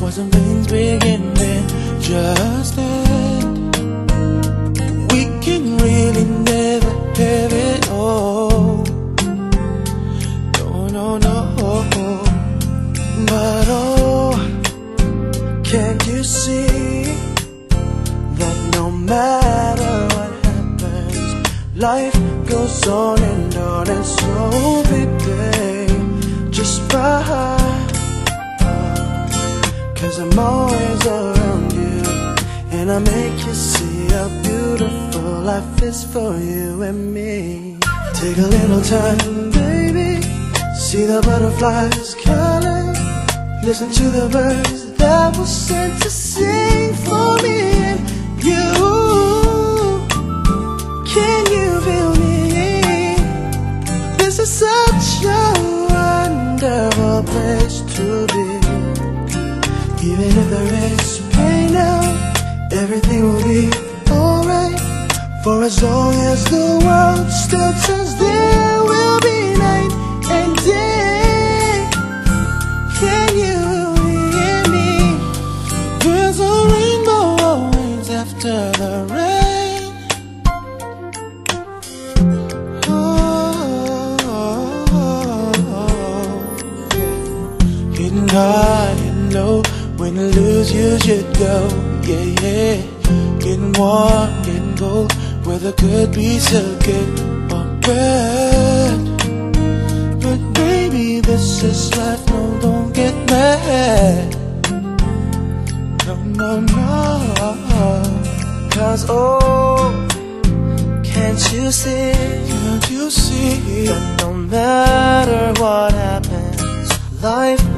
why some things begin then just end. We can really never have it all. No, no, no. But oh, can't you see that no matter what happens, life goes on and on and so baby, just ride. Cause I'm always around you, and I make you see how beautiful life is for you and me. Take a little time, baby, see the butterflies calling. Listen to the birds that were sent to sing for me and you. Can you feel me? This is such a wonderful place to if there is pain now, everything will be alright. For as long as the world still turns, there will be night and day. Can you hear me? There's a rainbow always after the rain. Oh, high and low, when to lose you should go. Yeah, yeah. Getting warm, getting cold, weather could be so good or bad. But baby, this is life, no, don't get mad. No, no, no. Cause oh, can't you see Can't you see? that no matter what happens, life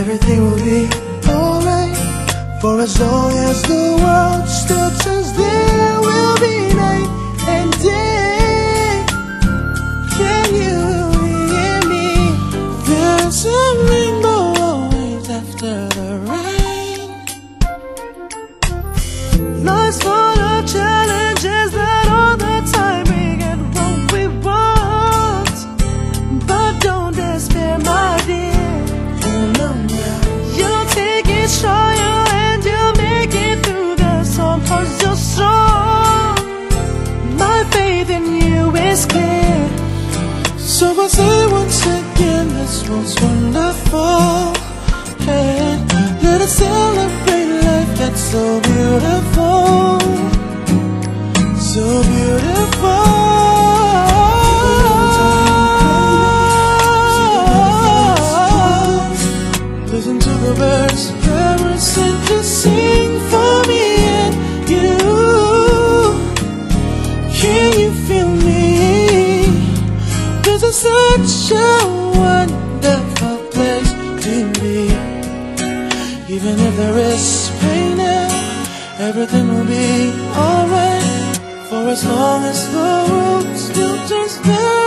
Everything will be alright. For as long as the world still turns, there will be night and day. Can you hear me? There's a rainbow always after the rain. Life's so beautiful. So beautiful. Listen to the birds sent to sing for me and you. Can you feel me? A as long as the world still turns back.